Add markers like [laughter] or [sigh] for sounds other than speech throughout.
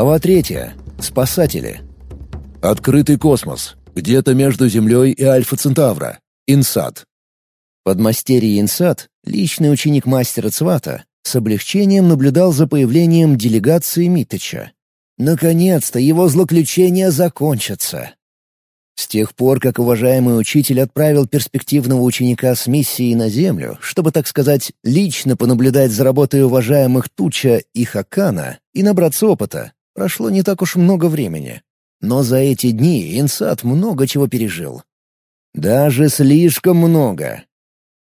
Глава третья. Спасатели. Открытый космос. Где-то между Землей и Альфа Центавра. Инсад. Подмастерье Инсад, личный ученик мастера Цвата, с облегчением наблюдал за появлением делегации Митыча. Наконец-то его злоключения закончатся. С тех пор, как уважаемый учитель отправил перспективного ученика с миссией на Землю, чтобы, так сказать, лично понаблюдать за работой уважаемых Туча и Хакана и набраться опыта, прошло не так уж много времени. Но за эти дни Инсат много чего пережил. Даже слишком много.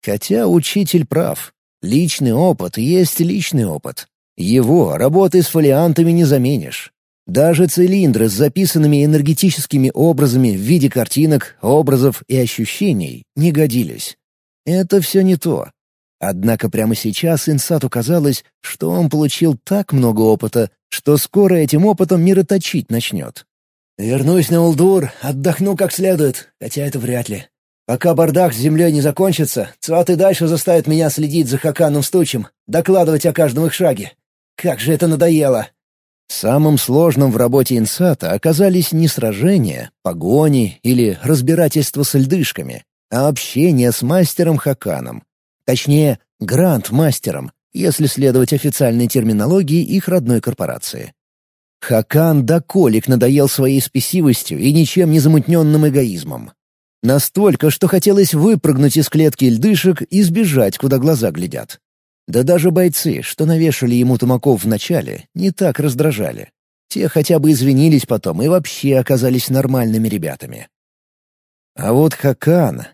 Хотя учитель прав. Личный опыт есть личный опыт. Его работы с фолиантами не заменишь. Даже цилиндры с записанными энергетическими образами в виде картинок, образов и ощущений не годились. Это все не то. Однако прямо сейчас Инсату казалось, что он получил так много опыта, что скоро этим опытом мироточить начнет. «Вернусь на Улдур, отдохну как следует, хотя это вряд ли. Пока бардак с землей не закончится, Цват и дальше заставит меня следить за Хаканом Стучем, докладывать о каждом их шаге. Как же это надоело!» Самым сложным в работе Инсата оказались не сражения, погони или разбирательство с льдышками, а общение с мастером Хаканом. Точнее, гранд-мастером, если следовать официальной терминологии их родной корпорации. Хакан до колик надоел своей спесивостью и ничем не замутненным эгоизмом. Настолько, что хотелось выпрыгнуть из клетки льдышек и сбежать, куда глаза глядят. Да даже бойцы, что навешали ему тумаков в начале, не так раздражали. Те хотя бы извинились потом и вообще оказались нормальными ребятами. А вот Хакан...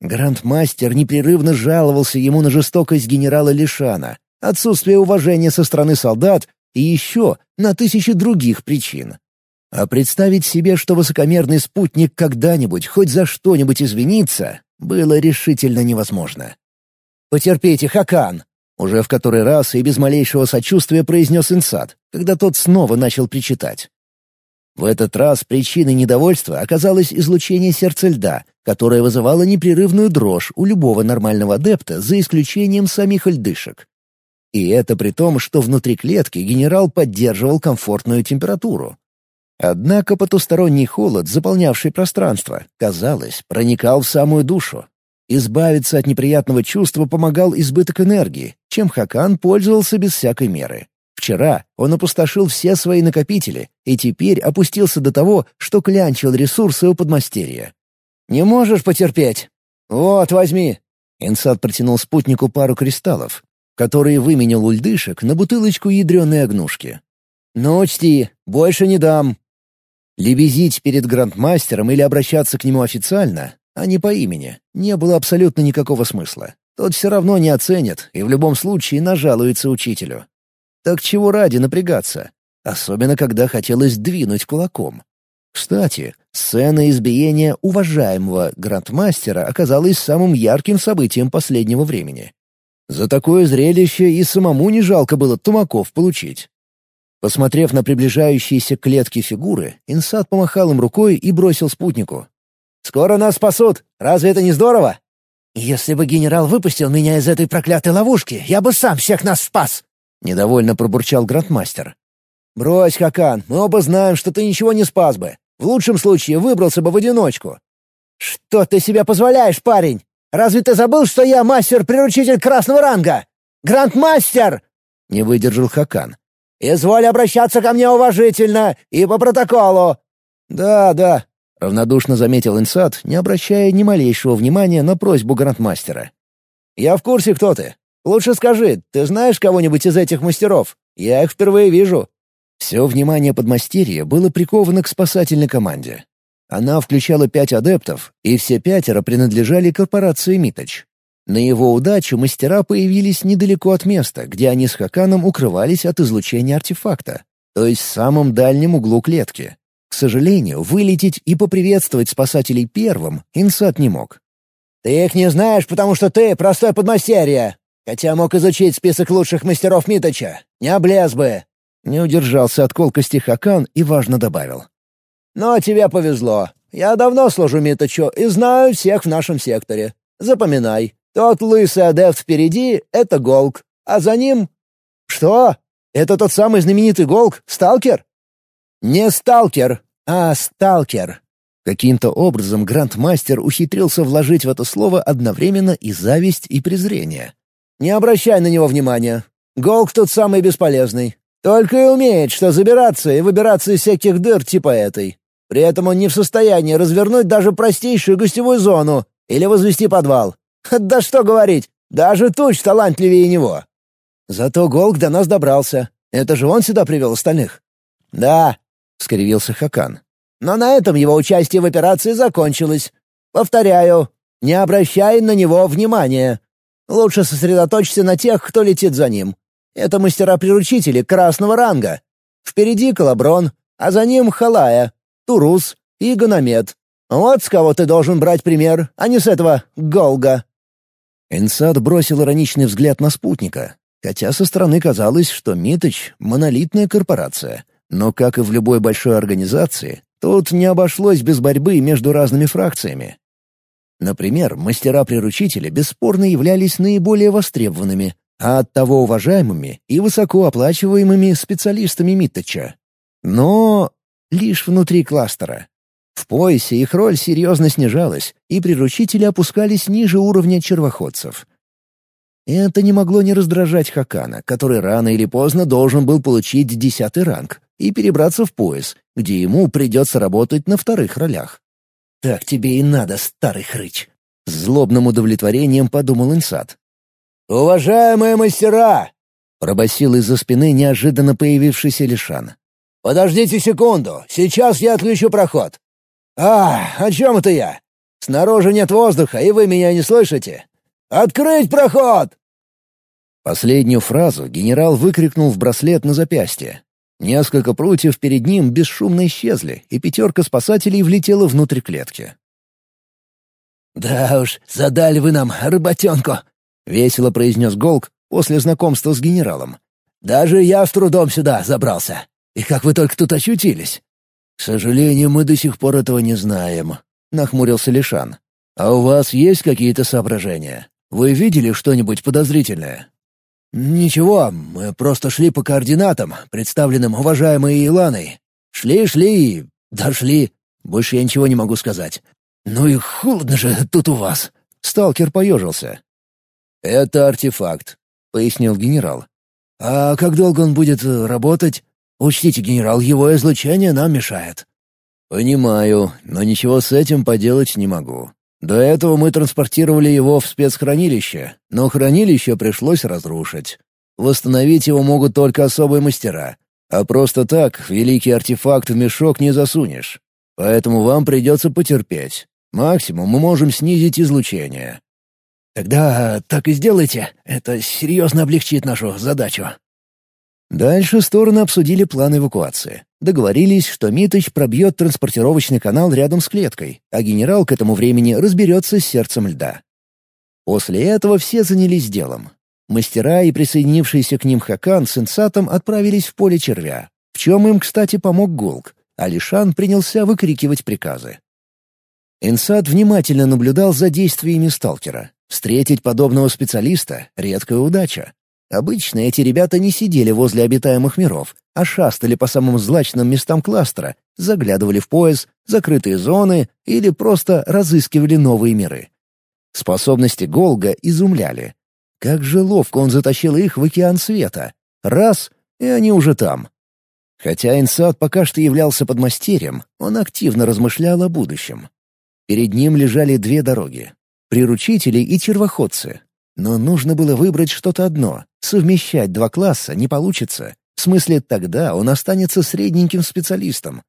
Грандмастер непрерывно жаловался ему на жестокость генерала Лишана, отсутствие уважения со стороны солдат и еще на тысячи других причин. А представить себе, что высокомерный спутник когда-нибудь хоть за что-нибудь извинится, было решительно невозможно. «Потерпите, Хакан!» Уже в который раз и без малейшего сочувствия произнес Инсад, когда тот снова начал причитать. В этот раз причиной недовольства оказалось излучение сердца льда, которое вызывало непрерывную дрожь у любого нормального адепта, за исключением самих льдышек. И это при том, что внутри клетки генерал поддерживал комфортную температуру. Однако потусторонний холод, заполнявший пространство, казалось, проникал в самую душу, Избавиться от неприятного чувства помогал избыток энергии, чем Хакан пользовался без всякой меры. Вчера он опустошил все свои накопители и теперь опустился до того, что клянчил ресурсы у подмастерья. «Не можешь потерпеть? Вот, возьми!» Инсад протянул спутнику пару кристаллов, которые выменял у льдышек на бутылочку ядреной огнушки. «Ну, учти, больше не дам!» Лебезить перед грандмастером или обращаться к нему официально а не по имени, не было абсолютно никакого смысла. Тот все равно не оценит и в любом случае нажалуется учителю. Так чего ради напрягаться? Особенно, когда хотелось двинуть кулаком. Кстати, сцена избиения уважаемого грандмастера оказалась самым ярким событием последнего времени. За такое зрелище и самому не жалко было тумаков получить. Посмотрев на приближающиеся клетки фигуры, Инсад помахал им рукой и бросил спутнику. Скоро нас спасут. Разве это не здорово?» «Если бы генерал выпустил меня из этой проклятой ловушки, я бы сам всех нас спас!» — недовольно пробурчал грандмастер. «Брось, Хакан, мы оба знаем, что ты ничего не спас бы. В лучшем случае выбрался бы в одиночку». «Что ты себе позволяешь, парень? Разве ты забыл, что я мастер-приручитель красного ранга? Грандмастер!» — не выдержал Хакан. «Изволь обращаться ко мне уважительно и по протоколу». «Да, да, — равнодушно заметил Инсад, не обращая ни малейшего внимания на просьбу грандмастера. «Я в курсе, кто ты. Лучше скажи, ты знаешь кого-нибудь из этих мастеров? Я их впервые вижу». Все внимание подмастерья было приковано к спасательной команде. Она включала пять адептов, и все пятеро принадлежали корпорации «Миточ». На его удачу мастера появились недалеко от места, где они с Хаканом укрывались от излучения артефакта, то есть в самом дальнем углу клетки. К сожалению, вылететь и поприветствовать спасателей первым Инсат не мог. «Ты их не знаешь, потому что ты простой подмастерье, хотя мог изучить список лучших мастеров Миточа. Не облез бы!» Не удержался от колкости Хакан и важно добавил. «Но тебе повезло. Я давно служу Миточу и знаю всех в нашем секторе. Запоминай, тот лысый адепт впереди — это Голк, а за ним...» «Что? Это тот самый знаменитый Голк, сталкер?» Не сталкер, а сталкер. Каким-то образом грандмастер ухитрился вложить в это слово одновременно и зависть, и презрение. «Не обращай на него внимания. Голк тут самый бесполезный. Только и умеет, что забираться и выбираться из всяких дыр типа этой. При этом он не в состоянии развернуть даже простейшую гостевую зону или возвести подвал. [laughs] Да что говорить, даже туч талантливее него. Зато Голк до нас добрался. Это же он сюда привел остальных. «Да», — скривился Хакан. «Но на этом его участие в операции закончилось. Повторяю, не обращай на него внимания. Лучше сосредоточься на тех, кто летит за ним. Это мастера-приручители красного ранга. Впереди Колоброн, а за ним Халая, Турус и Гономет. Вот с кого ты должен брать пример, а не с этого Голга». Инсад бросил ироничный взгляд на спутника, хотя со стороны казалось, что Миточ — монолитная корпорация. Но, как и в любой большой организации, тут не обошлось без борьбы между разными фракциями. Например, мастера-приручители бесспорно являлись наиболее востребованными, а оттого уважаемыми и высокооплачиваемыми специалистами Миттача. Но лишь внутри кластера. В поясе их роль серьезно снижалась, и приручители опускались ниже уровня червоходцев. Это не могло не раздражать Хакана, который рано или поздно должен был получить десятый ранг и перебраться в пояс, где ему придется работать на вторых ролях. «Так тебе и надо, старый хрыч!» С злобным удовлетворением подумал Инсад. «Уважаемые мастера!» — пробасил из-за спины неожиданно появившийся Лишан. «Подождите секунду, сейчас я отключу проход». «А, о чем это я? Снаружи нет воздуха, и вы меня не слышите? Открыть проход!» Последнюю фразу генерал выкрикнул в браслет на запястье. Несколько прутьев перед ним бесшумно исчезли, и пятерка спасателей влетела внутрь клетки. «Да уж, задали вы нам работенку», — весело произнес Голк после знакомства с генералом. «Даже я с трудом сюда забрался. И как вы только тут очутились?» «К сожалению, мы до сих пор этого не знаем», — нахмурился Лишан. «А у вас есть какие-то соображения? Вы видели что-нибудь подозрительное?» «Ничего, мы просто шли по координатам, представленным уважаемой Иланой. Шли-шли и дошли. Больше я ничего не могу сказать. Ну и холодно же тут у вас». Сталкер поежился. «Это артефакт», — пояснил генерал. «А как долго он будет э, работать? Учтите, генерал, его излучение нам мешает». «Понимаю, но ничего с этим поделать не могу. До этого мы транспортировали его в спецхранилище, но хранилище пришлось разрушить. Восстановить его могут только особые мастера, а просто так великий артефакт в мешок не засунешь. Поэтому вам придется потерпеть. Максимум мы можем снизить излучение. Тогда так и сделайте. Это серьезно облегчит нашу задачу. Дальше стороны обсудили план эвакуации. Договорились, что Миточ пробьет транспортировочный канал рядом с клеткой, а генерал к этому времени разберется с сердцем льда. После этого все занялись делом. Мастера и присоединившийся к ним Хакан с Инсатом отправились в поле червя, в чем им, кстати, помог Голк, а Лишан принялся выкрикивать приказы. Инсат внимательно наблюдал за действиями сталкера. Встретить подобного специалиста — редкая удача. Обычно эти ребята не сидели возле обитаемых миров, а шастали по самым злачным местам кластера, заглядывали в пояс, закрытые зоны или просто разыскивали новые миры. Способности Голга изумляли. Как же ловко он затащил их в океан света. Раз — и они уже там. Хотя Инсад пока что являлся подмастерьем, он активно размышлял о будущем. Перед ним лежали две дороги — приручители и червоходцы. Но нужно было выбрать что-то одно. Совмещать два класса не получится. В смысле, тогда он останется средненьким специалистом.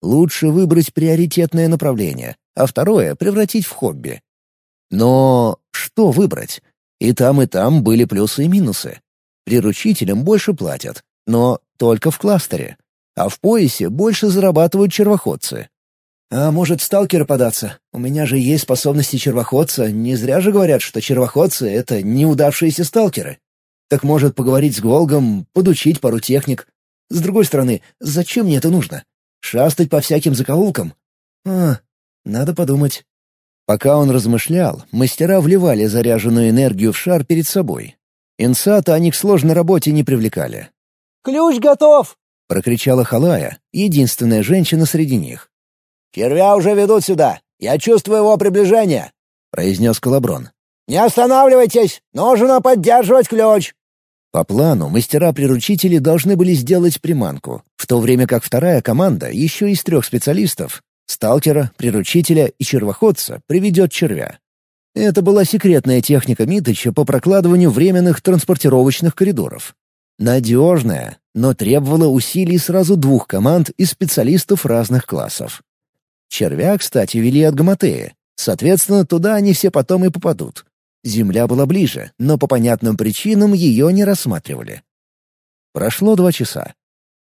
Лучше выбрать приоритетное направление, а второе — превратить в хобби. Но что выбрать? И там, и там были плюсы и минусы. Приручителям больше платят, но только в кластере. А в поясе больше зарабатывают червоходцы. «А может, сталкера податься? У меня же есть способности червоходца. Не зря же говорят, что червоходцы — это неудавшиеся сталкеры. Так может, поговорить с Голгом, подучить пару техник. С другой стороны, зачем мне это нужно? Шастать по всяким закоулкам? А, надо подумать». Пока он размышлял, мастера вливали заряженную энергию в шар перед собой. Инсата они к сложной работе не привлекали. «Ключ готов!» — прокричала Халая, единственная женщина среди них. «Червя уже ведут сюда. Я чувствую его приближение», — произнес Колоброн. «Не останавливайтесь! Нужно поддерживать ключ!» По плану, мастера-приручители должны были сделать приманку, в то время как вторая команда, еще из трех специалистов — сталкера, приручителя и червоходца — приведет червя. Это была секретная техника Митыча по прокладыванию временных транспортировочных коридоров. Надежная, но требовала усилий сразу двух команд и специалистов разных классов. Червя, кстати, вели от Гаматеи. Соответственно, туда они все потом и попадут. Земля была ближе, но по понятным причинам ее не рассматривали. Прошло два часа.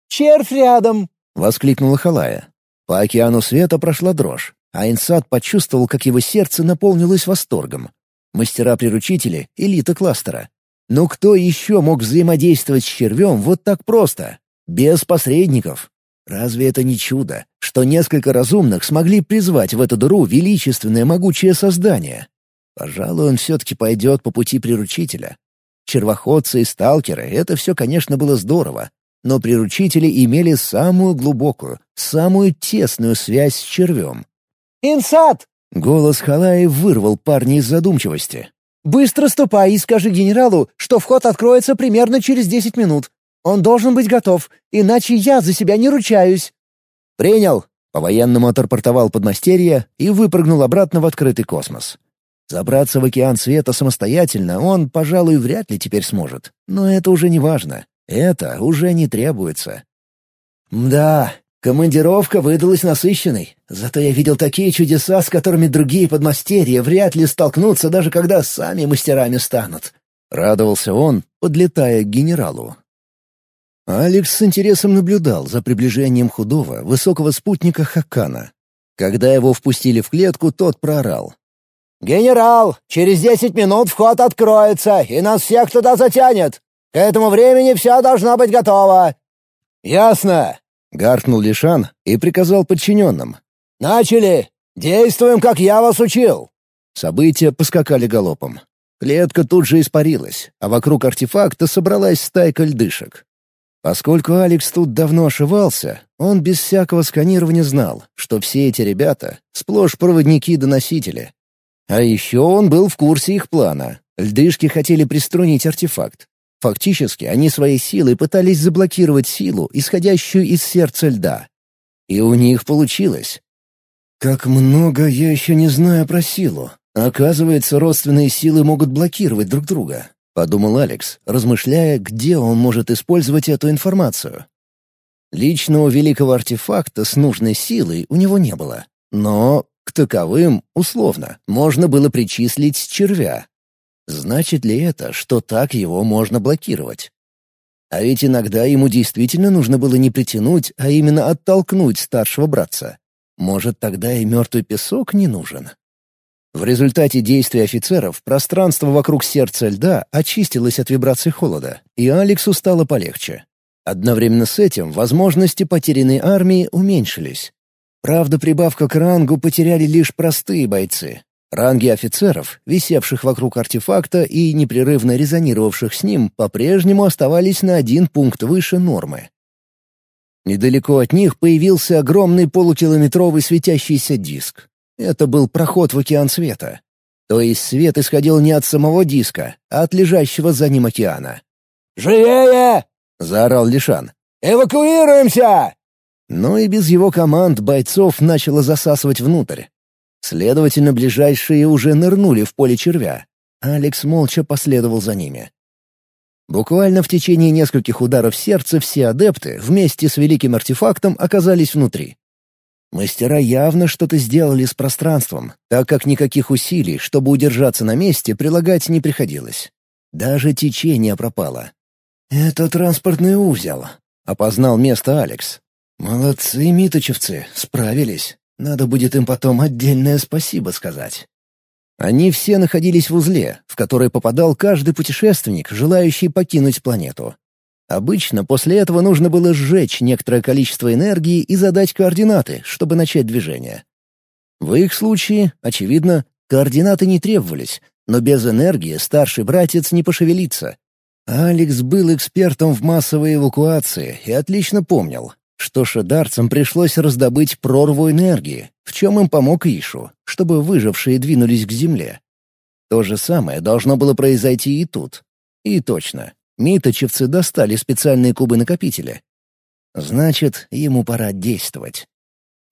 «Червь рядом!» — воскликнула Халая. По океану света прошла дрожь, а Инсад почувствовал, как его сердце наполнилось восторгом. Мастера-приручители — элита кластера. Но кто еще мог взаимодействовать с червем вот так просто? Без посредников. Разве это не чудо, что несколько разумных смогли призвать в эту дыру величественное могучее создание? Пожалуй, он все-таки пойдет по пути приручителя. Червоходцы и сталкеры — это все, конечно, было здорово, но приручители имели самую глубокую, самую тесную связь с червем. «Инсад!» — голос Халаи вырвал парня из задумчивости. «Быстро ступай и скажи генералу, что вход откроется примерно через десять минут. Он должен быть готов, иначе я за себя не ручаюсь». «Принял!» — по-военному отрапортовал подмастерье и выпрыгнул обратно в открытый космос. Забраться в океан света самостоятельно он, пожалуй, вряд ли теперь сможет. Но это уже не важно. Это уже не требуется. Да, командировка выдалась насыщенной. Зато я видел такие чудеса, с которыми другие подмастерья вряд ли столкнутся, даже когда сами мастерами станут. Радовался он, подлетая к генералу. Алекс с интересом наблюдал за приближением худого, высокого спутника Хакана. Когда его впустили в клетку, тот проорал. «Генерал, через десять минут вход откроется, и нас всех туда затянет. К этому времени все должно быть готово». «Ясно», — гаркнул Лишан и приказал подчиненным. «Начали! Действуем, как я вас учил!» События поскакали галопом. Клетка тут же испарилась, а вокруг артефакта собралась стайка льдышек. Поскольку Алекс тут давно ошивался, он без всякого сканирования знал, что все эти ребята — сплошь проводники-доносители, а еще он был в курсе их плана. Льдышки хотели приструнить артефакт. Фактически, они своей силой пытались заблокировать силу, исходящую из сердца льда. И у них получилось. «Как много я еще не знаю про силу. Оказывается, родственные силы могут блокировать друг друга», — подумал Алекс, размышляя, где он может использовать эту информацию. Личного великого артефакта с нужной силой у него не было. Но к таковым, условно, можно было причислить червя. Значит ли это, что так его можно блокировать? А ведь иногда ему действительно нужно было не притянуть, а именно оттолкнуть старшего братца. Может, тогда и мертвый песок не нужен? В результате действий офицеров пространство вокруг сердца льда очистилось от вибраций холода, и Алексу стало полегче. Одновременно с этим возможности потерянной армии уменьшились. Правда, прибавка к рангу потеряли лишь простые бойцы. Ранги офицеров, висевших вокруг артефакта и непрерывно резонировавших с ним, по-прежнему оставались на один пункт выше нормы. Недалеко от них появился огромный полукилометровый светящийся диск. Это был проход в океан света. То есть свет исходил не от самого диска, а от лежащего за ним океана. «Живее!» — заорал Лишан. «Эвакуируемся!» Но и без его команд бойцов начало засасывать внутрь. Следовательно, ближайшие уже нырнули в поле червя. Алекс молча последовал за ними. Буквально в течение нескольких ударов сердца все адепты вместе с великим артефактом оказались внутри. Мастера явно что-то сделали с пространством, так как никаких усилий, чтобы удержаться на месте, прилагать не приходилось. Даже течение пропало. «Это транспортный узел», — опознал место Алекс. «Молодцы, миточевцы, справились. Надо будет им потом отдельное спасибо сказать». Они все находились в узле, в который попадал каждый путешественник, желающий покинуть планету. Обычно после этого нужно было сжечь некоторое количество энергии и задать координаты, чтобы начать движение. В их случае, очевидно, координаты не требовались, но без энергии старший братец не пошевелится. Алекс был экспертом в массовой эвакуации и отлично помнил, что шедарцам пришлось раздобыть прорву энергии, в чем им помог Ишу, чтобы выжившие двинулись к земле. То же самое должно было произойти и тут. И точно. Миточевцы достали специальные кубы-накопители. Значит, ему пора действовать.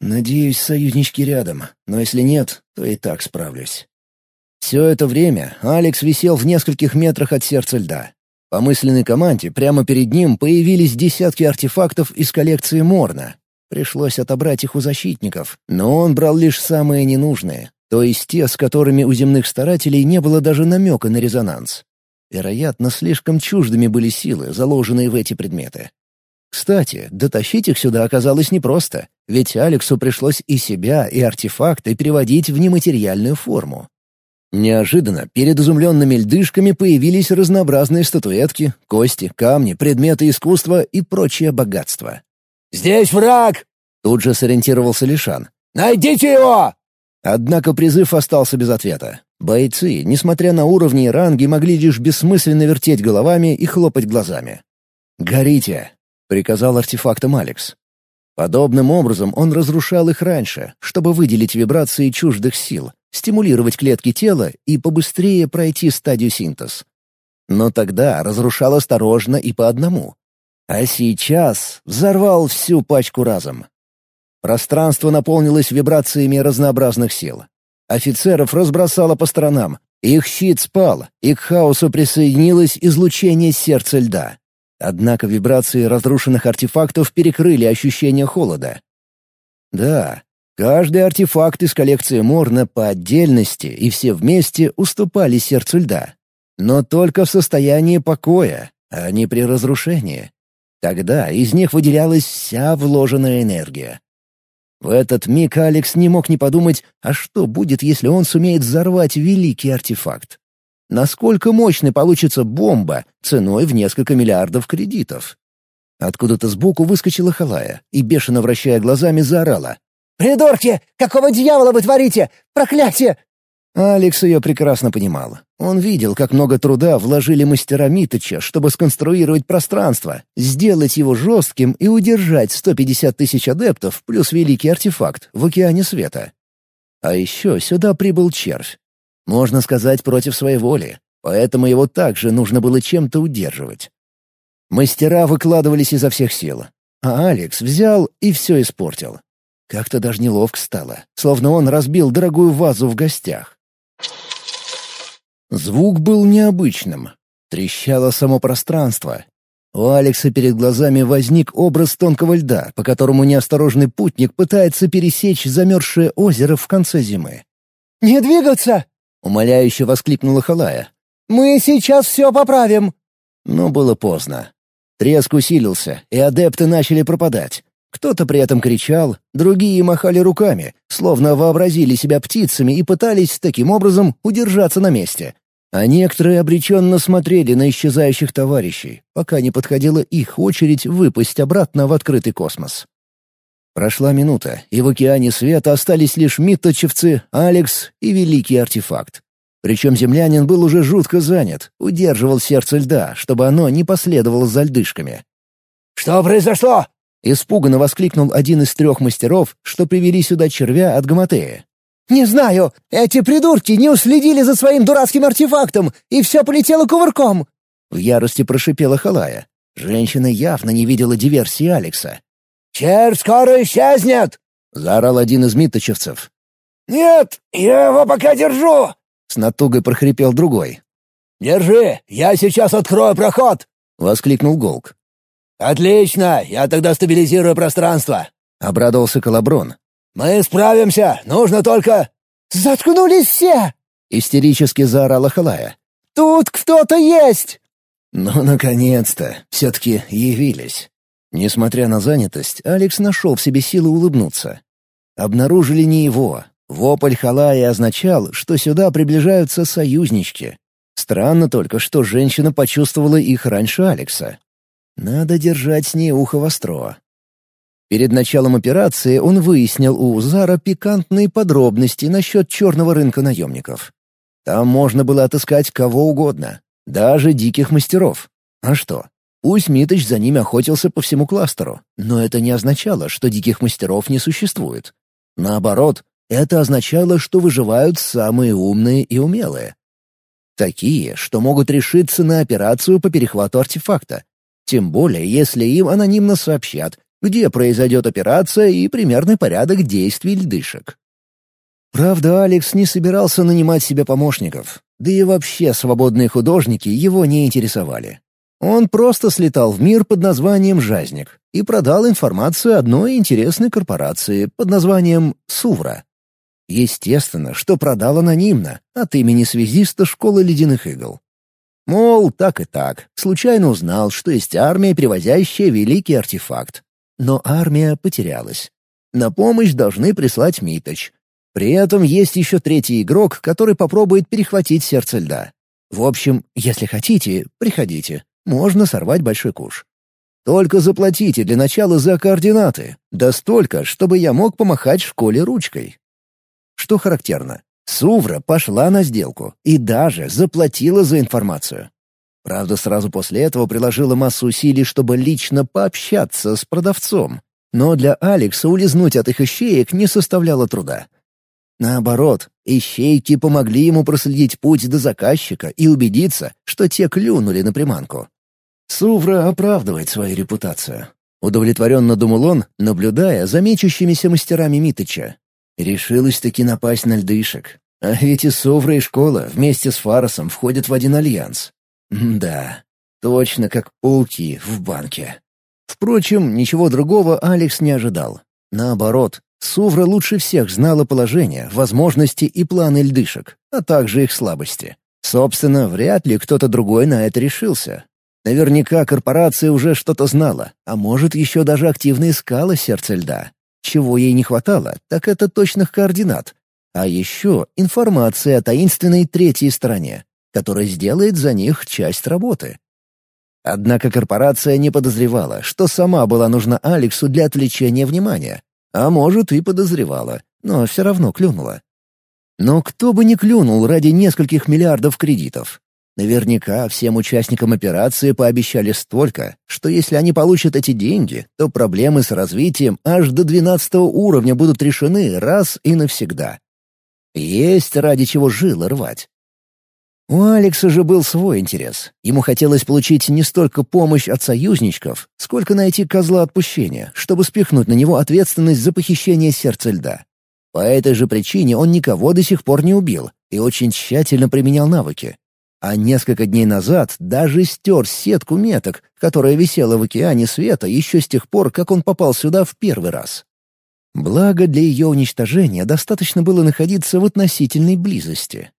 Надеюсь, союзнички рядом, но если нет, то и так справлюсь. Все это время Алекс висел в нескольких метрах от сердца льда. По мысленной команде прямо перед ним появились десятки артефактов из коллекции Морна. Пришлось отобрать их у защитников, но он брал лишь самые ненужные, то есть те, с которыми у земных старателей не было даже намека на резонанс. Вероятно, слишком чуждыми были силы, заложенные в эти предметы. Кстати, дотащить их сюда оказалось непросто, ведь Алексу пришлось и себя, и артефакты переводить в нематериальную форму. Неожиданно перед изумленными льдышками появились разнообразные статуэтки, кости, камни, предметы искусства и прочее богатство. «Здесь враг!» — тут же сориентировался Лишан. «Найдите его!» Однако призыв остался без ответа. Бойцы, несмотря на уровни и ранги, могли лишь бессмысленно вертеть головами и хлопать глазами. «Горите!» — приказал артефактом Алекс. Подобным образом он разрушал их раньше, чтобы выделить вибрации чуждых сил, стимулировать клетки тела и побыстрее пройти стадию синтез. Но тогда разрушал осторожно и по одному. А сейчас взорвал всю пачку разом. Пространство наполнилось вибрациями разнообразных сил. Офицеров разбросало по сторонам. Их щит спал, и к хаосу присоединилось излучение сердца льда. Однако вибрации разрушенных артефактов перекрыли ощущение холода. Да, каждый артефакт из коллекции Морна по отдельности и все вместе уступали сердцу льда. Но только в состоянии покоя, а не при разрушении. Тогда из них выделялась вся вложенная энергия. В этот миг Алекс не мог не подумать, а что будет, если он сумеет взорвать великий артефакт? Насколько мощной получится бомба ценой в несколько миллиардов кредитов? Откуда-то сбоку выскочила Халая и, бешено вращая глазами, заорала. «Придурки! Какого дьявола вы творите? Проклятие!» Алекс ее прекрасно понимал. Он видел, как много труда вложили мастера Миточа, чтобы сконструировать пространство, сделать его жестким и удержать 150 тысяч адептов плюс великий артефакт в океане света. А еще сюда прибыл червь. Можно сказать, против своей воли, поэтому его также нужно было чем-то удерживать. Мастера выкладывались изо всех сил, а Алекс взял и все испортил. Как-то даже неловко стало, словно он разбил дорогую вазу в гостях. Звук был необычным. Трещало само пространство. У Алекса перед глазами возник образ тонкого льда, по которому неосторожный путник пытается пересечь замерзшее озеро в конце зимы. «Не двигаться!» Умоляюще воскликнула Халая. «Мы сейчас все поправим!» Но было поздно. Треск усилился, и адепты начали пропадать. Кто-то при этом кричал, другие махали руками, словно вообразили себя птицами и пытались таким образом удержаться на месте. А некоторые обреченно смотрели на исчезающих товарищей, пока не подходила их очередь выпасть обратно в открытый космос. Прошла минута, и в океане света остались лишь митточевцы, Алекс и великий артефакт. Причем землянин был уже жутко занят, удерживал сердце льда, чтобы оно не последовало за льдышками. «Что произошло?» — испуганно воскликнул один из трех мастеров, что привели сюда червя от Гаматея. «Не знаю. Эти придурки не уследили за своим дурацким артефактом, и все полетело кувырком!» В ярости прошипела Халая. Женщина явно не видела диверсии Алекса. «Червь скоро исчезнет!» — заорал один из миточевцев. «Нет, я его пока держу!» — с натугой прохрипел другой. «Держи, я сейчас открою проход!» — воскликнул Голк. «Отлично, я тогда стабилизирую пространство!» — обрадовался Колоброн. «Мы справимся, нужно только...» «Заткнулись все!» — истерически заорала Халая. «Тут кто-то есть!» «Ну, наконец-то! Все-таки явились!» Несмотря на занятость, Алекс нашел в себе силы улыбнуться. Обнаружили не его. Вопль Халая означал, что сюда приближаются союзнички. Странно только, что женщина почувствовала их раньше Алекса. Надо держать с ней ухо востро. Перед началом операции он выяснил у Зара пикантные подробности насчет черного рынка наемников. Там можно было отыскать кого угодно, даже диких мастеров. А что? Пусть Миточ за ними охотился по всему кластеру, но это не означало, что диких мастеров не существует. Наоборот, это означало, что выживают самые умные и умелые. Такие, что могут решиться на операцию по перехвату артефакта. Тем более, если им анонимно сообщат, где произойдет операция и примерный порядок действий льдышек. Правда, Алекс не собирался нанимать себе помощников, да и вообще свободные художники его не интересовали. Он просто слетал в мир под названием «Жазник» и продал информацию одной интересной корпорации под названием «Сувра». Естественно, что продал анонимно, от имени связиста школы ледяных игл. Мол, так и так, случайно узнал, что есть армия, перевозящая великий артефакт. Но армия потерялась. На помощь должны прислать Миточ. При этом есть еще третий игрок, который попробует перехватить сердце льда. В общем, если хотите, приходите. Можно сорвать большой куш. Только заплатите для начала за координаты. Да столько, чтобы я мог помахать в школе ручкой. Что характерно, Сувра пошла на сделку и даже заплатила за информацию. Правда, сразу после этого приложила массу усилий, чтобы лично пообщаться с продавцом. Но для Алекса улизнуть от их ищеек не составляло труда. Наоборот, ищейки помогли ему проследить путь до заказчика и убедиться, что те клюнули на приманку. Сувра оправдывает свою репутацию. Удовлетворенно думал он, наблюдая за мечущимися мастерами Митыча. Решилась-таки напасть на льдышек. А ведь и Совра, и школа вместе с Фаросом входят в один альянс. Да, точно как пауки в банке. Впрочем, ничего другого Алекс не ожидал. Наоборот, Сувра лучше всех знала положение, возможности и планы льдышек, а также их слабости. Собственно, вряд ли кто-то другой на это решился. Наверняка корпорация уже что-то знала, а может, еще даже активно искала сердце льда. Чего ей не хватало, так это точных координат. А еще информация о таинственной третьей стороне, которая сделает за них часть работы. Однако корпорация не подозревала, что сама была нужна Алексу для отвлечения внимания. А может, и подозревала, но все равно клюнула. Но кто бы не клюнул ради нескольких миллиардов кредитов? Наверняка всем участникам операции пообещали столько, что если они получат эти деньги, то проблемы с развитием аж до 12 уровня будут решены раз и навсегда. Есть ради чего жилы рвать. У Алекса же был свой интерес. Ему хотелось получить не столько помощь от союзничков, сколько найти козла отпущения, чтобы спихнуть на него ответственность за похищение сердца льда. По этой же причине он никого до сих пор не убил и очень тщательно применял навыки, а несколько дней назад даже стер сетку меток, которая висела в океане света еще с тех пор, как он попал сюда в первый раз. Благо для ее уничтожения достаточно было находиться в относительной близости.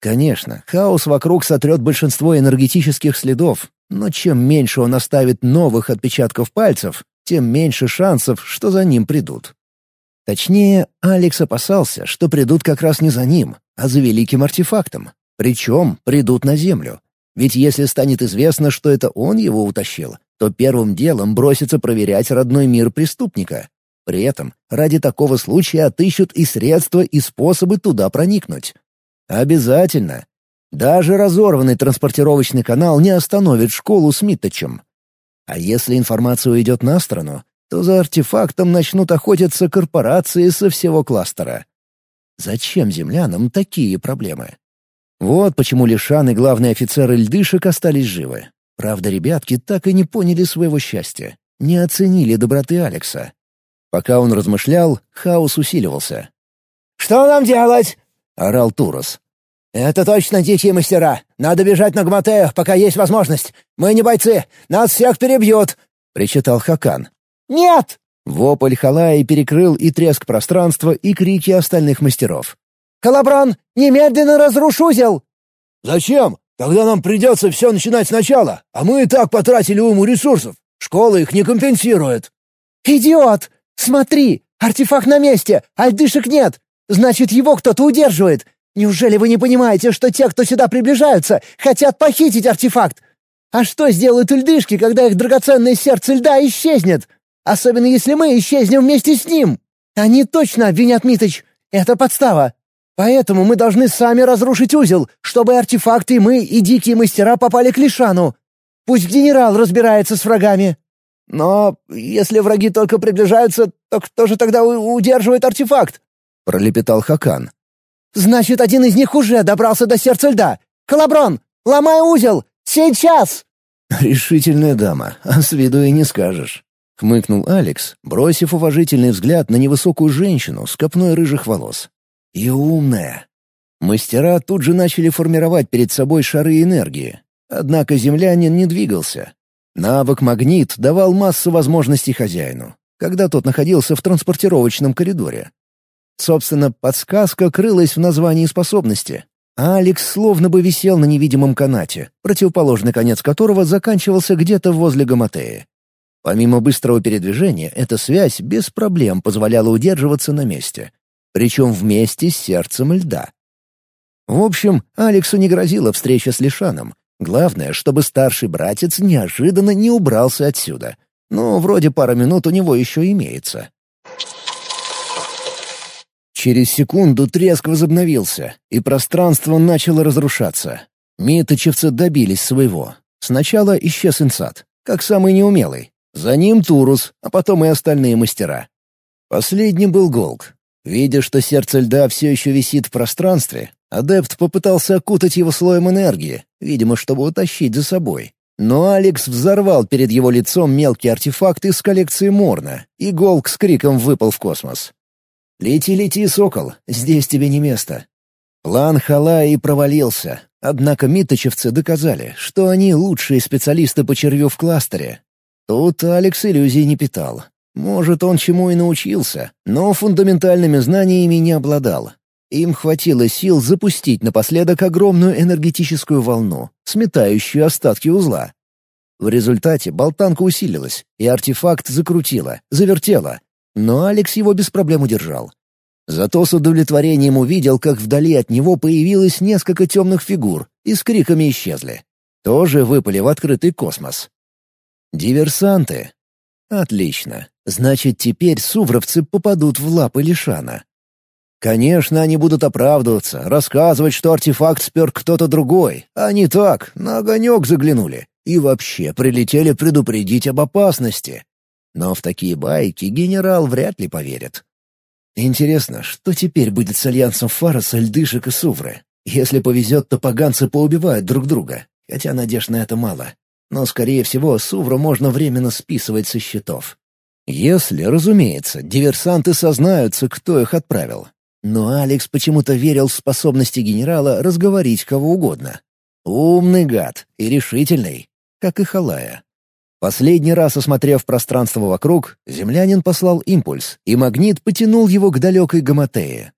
Конечно, хаос вокруг сотрет большинство энергетических следов, но чем меньше он оставит новых отпечатков пальцев, тем меньше шансов, что за ним придут. Точнее, Алекс опасался, что придут как раз не за ним, а за великим артефактом. Причем придут на землю. Ведь если станет известно, что это он его утащил, то первым делом бросится проверять родной мир преступника. При этом ради такого случая отыщут и средства, и способы туда проникнуть. Обязательно. Даже разорванный транспортировочный канал не остановит школу с Митточем. А если информация уйдет на сторону, то за артефактом начнут охотиться корпорации со всего кластера. Зачем землянам такие проблемы? Вот почему Лишан и главный офицер Ильдышек остались живы. Правда, ребятки так и не поняли своего счастья, не оценили доброты Алекса. Пока он размышлял, хаос усиливался. «Что нам делать?» — орал Турос. «Это точно дикие мастера. Надо бежать на Гматею, пока есть возможность. Мы не бойцы, нас всех перебьют!» — причитал Хакан. «Нет!» Вопль Халаи перекрыл и треск пространства, и крики остальных мастеров. Колобран, немедленно разруш узел!» «Зачем? Тогда нам придется все начинать сначала, а мы и так потратили уйму ресурсов. Школа их не компенсирует». «Идиот! Смотри, артефакт на месте, альдышек нет. Значит, его кто-то удерживает. Неужели вы не понимаете, что те, кто сюда приближаются, хотят похитить артефакт? А что сделают ульдышки, когда их драгоценное сердце льда исчезнет? Особенно если мы исчезнем вместе с ним. Они точно обвинят Миточ. Это подстава. Поэтому мы должны сами разрушить узел, чтобы артефакты, мы и дикие мастера попали к Лишану. Пусть генерал разбирается с врагами». «Но если враги только приближаются, то кто же тогда удерживает артефакт?» — пролепетал Хакан. «Значит, один из них уже добрался до сердца льда. Колоброн, ломай узел! Сейчас!» «Решительная дама, а с виду и не скажешь», — хмыкнул Алекс, бросив уважительный взгляд на невысокую женщину с копной рыжих волос. «И умная». Мастера тут же начали формировать перед собой шары энергии. Однако землянин не двигался. Навык «Магнит» давал массу возможностей хозяину, когда тот находился в транспортировочном коридоре. Собственно, подсказка крылась в названии способности. А Алекс словно бы висел на невидимом канате, противоположный конец которого заканчивался где-то возле Гаматеи. Помимо быстрого передвижения, эта связь без проблем позволяла удерживаться на месте. Причем вместе с сердцем льда. В общем, Алексу не грозила встреча с Лишаном. Главное, чтобы старший братец неожиданно не убрался отсюда. Но вроде пара минут у него еще имеется. Через секунду треск возобновился, и пространство начало разрушаться. Миточевцы добились своего. Сначала исчез инсад, как самый неумелый. За ним Турус, а потом и остальные мастера. Последним был Голк. Видя, что сердце льда все еще висит в пространстве, адепт попытался окутать его слоем энергии, видимо, чтобы утащить за собой. Но Алекс взорвал перед его лицом мелкий артефакт из коллекции Морна, и Голк с криком выпал в космос. «Лети, лети, сокол, здесь тебе не место». План Халаи провалился, однако миточевцы доказали, что они лучшие специалисты по червю в кластере. Тут Алекс иллюзий не питал. Может, он чему и научился, но фундаментальными знаниями не обладал. Им хватило сил запустить напоследок огромную энергетическую волну, сметающую остатки узла. В результате болтанка усилилась, и артефакт закрутила, завертела, но Алекс его без проблем удержал. Зато с удовлетворением увидел, как вдали от него появилось несколько темных фигур и с криками исчезли. Тоже выпали в открытый космос. Диверсанты. Отлично. Значит, теперь сувровцы попадут в лапы Лишана. Конечно, они будут оправдываться, рассказывать, что артефакт спер кто-то другой, а не так, на огонек заглянули. И вообще прилетели предупредить об опасности. Но в такие байки генерал вряд ли поверит. Интересно, что теперь будет с альянсом Фароса, Льдышек и Сувры? Если повезет, то поганцы поубивают друг друга, хотя надежд на это мало. Но, скорее всего, Сувру можно временно списывать со счетов. Если, разумеется, диверсанты сознаются, кто их отправил. Но Алекс почему-то верил в способности генерала разговорить кого угодно. Умный гад и решительный, как и Халая. Последний раз осмотрев пространство вокруг, землянин послал импульс, и магнит потянул его к далекой Гаматее.